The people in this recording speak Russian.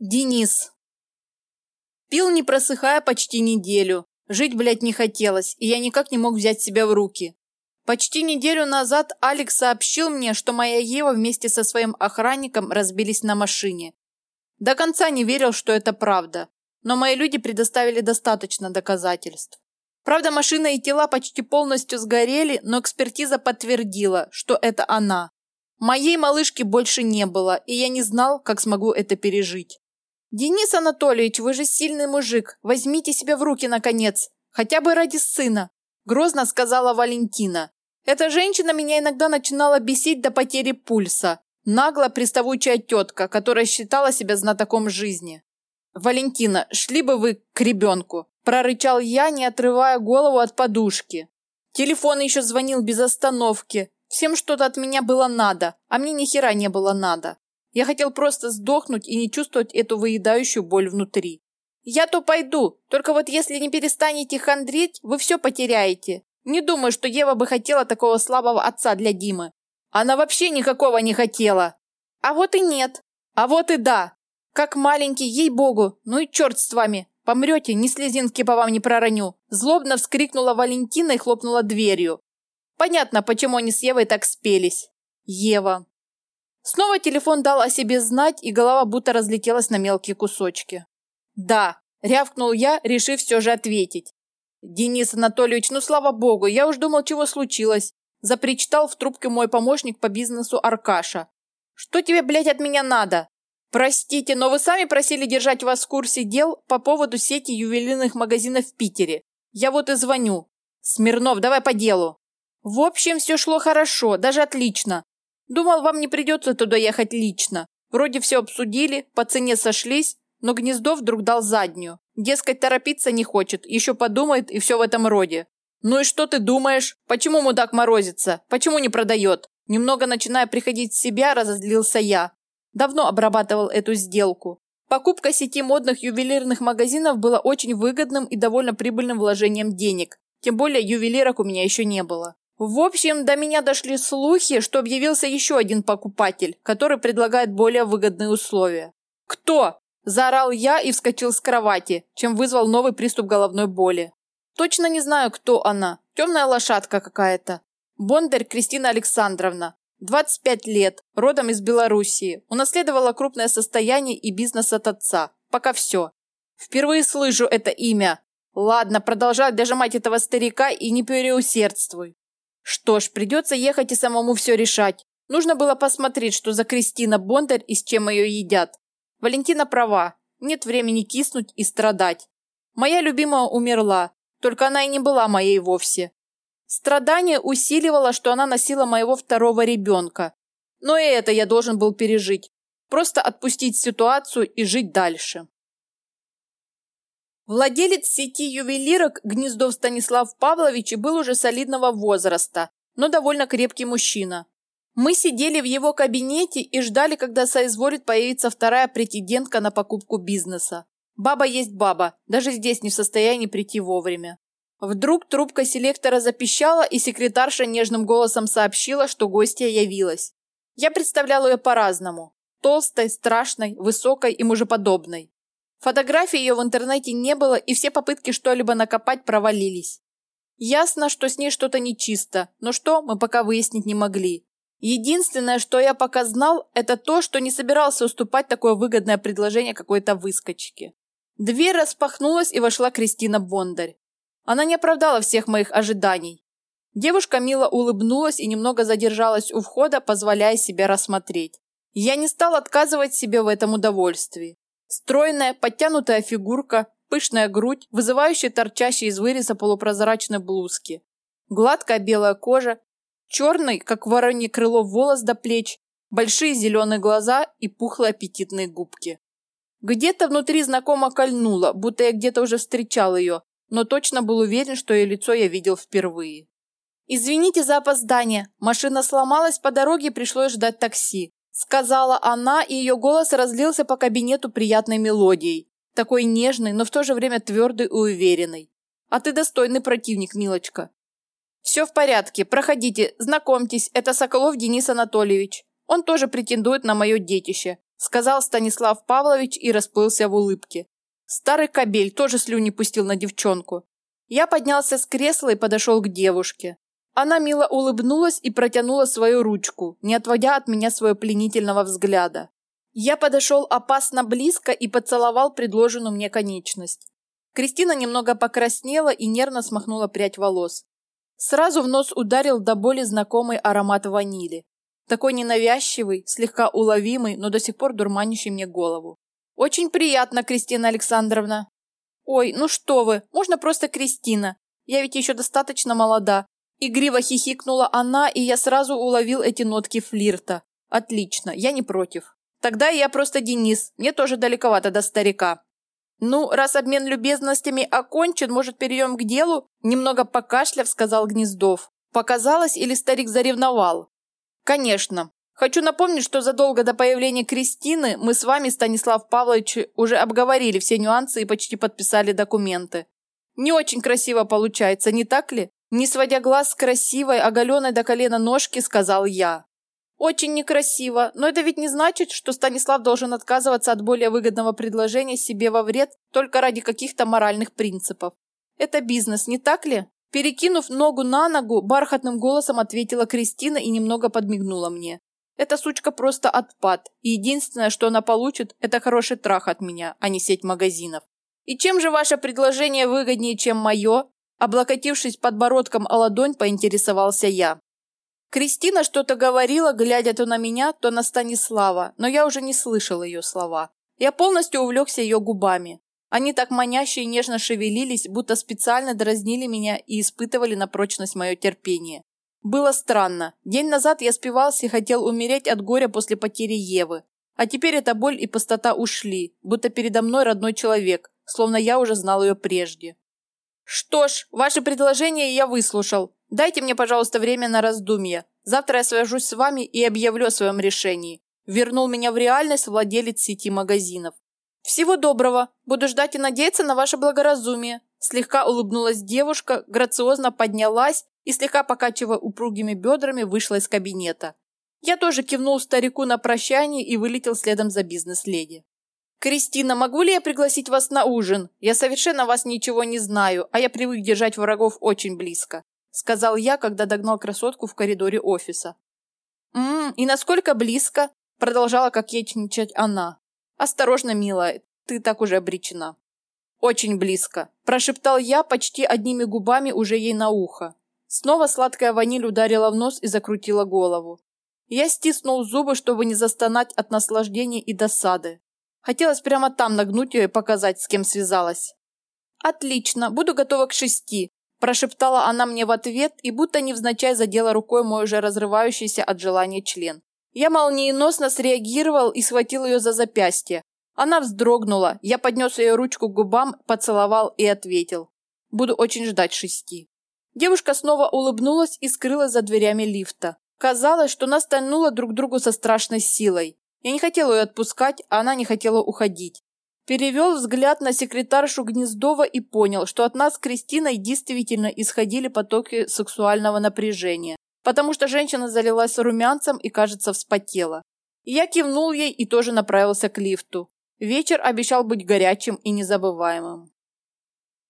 Денис. Пил не просыхая почти неделю. Жить, блядь, не хотелось, и я никак не мог взять себя в руки. Почти неделю назад Алекс сообщил мне, что моя Ева вместе со своим охранником разбились на машине. До конца не верил, что это правда, но мои люди предоставили достаточно доказательств. Правда, машина и тела почти полностью сгорели, но экспертиза подтвердила, что это она. Моей малышки больше не было, и я не знал, как смогу это пережить. «Денис Анатольевич, вы же сильный мужик, возьмите себя в руки, наконец, хотя бы ради сына», – грозно сказала Валентина. Эта женщина меня иногда начинала бесить до потери пульса. Нагло приставучая тетка, которая считала себя знатоком жизни. «Валентина, шли бы вы к ребенку», – прорычал я, не отрывая голову от подушки. Телефон еще звонил без остановки. Всем что-то от меня было надо, а мне ни хера не было надо. Я хотел просто сдохнуть и не чувствовать эту выедающую боль внутри. Я то пойду, только вот если не перестанете хандрить, вы все потеряете. Не думаю, что Ева бы хотела такого слабого отца для Димы. Она вообще никакого не хотела. А вот и нет. А вот и да. Как маленький, ей-богу. Ну и черт с вами. Помрете, ни слезинки по вам не пророню. Злобно вскрикнула Валентина и хлопнула дверью. Понятно, почему они с Евой так спелись. Ева. Снова телефон дал о себе знать, и голова будто разлетелась на мелкие кусочки. «Да», – рявкнул я, решив все же ответить. «Денис Анатольевич, ну слава богу, я уж думал, чего случилось», – запричитал в трубке мой помощник по бизнесу Аркаша. «Что тебе, блядь, от меня надо?» «Простите, но вы сами просили держать вас в курсе дел по поводу сети ювелирных магазинов в Питере. Я вот и звоню. Смирнов, давай по делу». В общем, все шло хорошо, даже отлично. Думал, вам не придется туда ехать лично. Вроде все обсудили, по цене сошлись, но Гнездов вдруг дал заднюю. Дескать, торопиться не хочет, еще подумает и все в этом роде. Ну и что ты думаешь? Почему мудак морозится? Почему не продает? Немного начиная приходить в себя, разозлился я. Давно обрабатывал эту сделку. Покупка сети модных ювелирных магазинов была очень выгодным и довольно прибыльным вложением денег. Тем более ювелирок у меня еще не было. В общем, до меня дошли слухи, что объявился еще один покупатель, который предлагает более выгодные условия. «Кто?» – заорал я и вскочил с кровати, чем вызвал новый приступ головной боли. Точно не знаю, кто она. Темная лошадка какая-то. Бондарь Кристина Александровна. 25 лет, родом из Белоруссии. Унаследовала крупное состояние и бизнес от отца. Пока все. Впервые слышу это имя. Ладно, продолжай дожимать этого старика и не переусердствуй. Что ж, придется ехать и самому все решать. Нужно было посмотреть, что за Кристина Бондарь и с чем ее едят. Валентина права. Нет времени киснуть и страдать. Моя любимая умерла, только она и не была моей вовсе. Страдание усиливало, что она носила моего второго ребенка. Но и это я должен был пережить. Просто отпустить ситуацию и жить дальше. Владелец сети ювелирок Гнездов Станислав Павлович был уже солидного возраста, но довольно крепкий мужчина. Мы сидели в его кабинете и ждали, когда соизволит появиться вторая претендентка на покупку бизнеса. Баба есть баба, даже здесь не в состоянии прийти вовремя. Вдруг трубка селектора запищала, и секретарша нежным голосом сообщила, что гостья явилась. Я представляла ее по-разному. Толстой, страшной, высокой и мужеподобной. Фотографий ее в интернете не было, и все попытки что-либо накопать провалились. Ясно, что с ней что-то нечисто, но что, мы пока выяснить не могли. Единственное, что я пока знал, это то, что не собирался уступать такое выгодное предложение какой-то выскочке. Дверь распахнулась, и вошла Кристина Бондарь. Она не оправдала всех моих ожиданий. Девушка мило улыбнулась и немного задержалась у входа, позволяя себя рассмотреть. Я не стал отказывать себе в этом удовольствии. Стройная, подтянутая фигурка, пышная грудь, вызывающая торчащие из выреза полупрозрачной блузки. Гладкая белая кожа, черный, как воронье крыло, волос до плеч, большие зеленые глаза и пухлые аппетитные губки. Где-то внутри знакомо кольнуло, будто я где-то уже встречал ее, но точно был уверен, что ее лицо я видел впервые. «Извините за опоздание. Машина сломалась по дороге пришлось ждать такси сказала она, и ее голос разлился по кабинету приятной мелодией, такой нежной, но в то же время твердой и уверенной. А ты достойный противник, милочка. Все в порядке, проходите, знакомьтесь, это Соколов Денис Анатольевич. Он тоже претендует на мое детище. сказал Станислав Павлович и расплылся в улыбке. Старый кобель тоже слюни пустил на девчонку. Я поднялся с кресла и подошел к девушке. Она мило улыбнулась и протянула свою ручку, не отводя от меня своего пленительного взгляда. Я подошел опасно близко и поцеловал предложенную мне конечность. Кристина немного покраснела и нервно смахнула прядь волос. Сразу в нос ударил до боли знакомый аромат ванили. Такой ненавязчивый, слегка уловимый, но до сих пор дурманящий мне голову. «Очень приятно, Кристина Александровна». «Ой, ну что вы, можно просто Кристина. Я ведь еще достаточно молода. Игриво хихикнула она, и я сразу уловил эти нотки флирта. Отлично, я не против. Тогда я просто Денис, мне тоже далековато до старика. Ну, раз обмен любезностями окончен, может, перейдем к делу? Немного покашляв, сказал Гнездов. Показалось, или старик заревновал? Конечно. Хочу напомнить, что задолго до появления Кристины мы с вами, Станислав Павлович, уже обговорили все нюансы и почти подписали документы. Не очень красиво получается, не так ли? Не сводя глаз с красивой, оголенной до колена ножки, сказал я. Очень некрасиво, но это ведь не значит, что Станислав должен отказываться от более выгодного предложения себе во вред только ради каких-то моральных принципов. Это бизнес, не так ли? Перекинув ногу на ногу, бархатным голосом ответила Кристина и немного подмигнула мне. Эта сучка просто отпад, и единственное, что она получит, это хороший трах от меня, а не сеть магазинов. И чем же ваше предложение выгоднее, чем мое? Облокотившись подбородком о ладонь, поинтересовался я. Кристина что-то говорила, глядя то на меня, то на Станислава, но я уже не слышал ее слова. Я полностью увлекся ее губами. Они так маняще и нежно шевелились, будто специально дразнили меня и испытывали на прочность мое терпение. Было странно. День назад я спивался и хотел умереть от горя после потери Евы. А теперь эта боль и пустота ушли, будто передо мной родной человек, словно я уже знал ее прежде. «Что ж, ваше предложение я выслушал. Дайте мне, пожалуйста, время на раздумье. Завтра я свяжусь с вами и объявлю о своем решении». Вернул меня в реальность владелец сети магазинов. «Всего доброго. Буду ждать и надеяться на ваше благоразумие». Слегка улыбнулась девушка, грациозно поднялась и, слегка покачивая упругими бедрами, вышла из кабинета. Я тоже кивнул старику на прощание и вылетел следом за бизнес-леди. «Кристина, могу ли я пригласить вас на ужин? Я совершенно вас ничего не знаю, а я привык держать врагов очень близко», сказал я, когда догнал красотку в коридоре офиса. «Ммм, и насколько близко?» продолжала кокетничать она. «Осторожно, милая, ты так уже обречена». «Очень близко», – прошептал я почти одними губами уже ей на ухо. Снова сладкая ваниль ударила в нос и закрутила голову. Я стиснул зубы, чтобы не застонать от наслаждения и досады. Хотелось прямо там нагнуть ее и показать, с кем связалась. «Отлично, буду готова к шести», – прошептала она мне в ответ и будто невзначай задела рукой мой уже разрывающийся от желания член. Я молниеносно среагировал и схватил ее за запястье. Она вздрогнула, я поднес ее ручку к губам, поцеловал и ответил. «Буду очень ждать шести». Девушка снова улыбнулась и скрылась за дверями лифта. Казалось, что нас тянуло друг другу со страшной силой. Я не хотел ее отпускать, а она не хотела уходить. Перевел взгляд на секретаршу Гнездова и понял, что от нас с Кристиной действительно исходили потоки сексуального напряжения, потому что женщина залилась румянцем и, кажется, вспотела. Я кивнул ей и тоже направился к лифту. Вечер обещал быть горячим и незабываемым.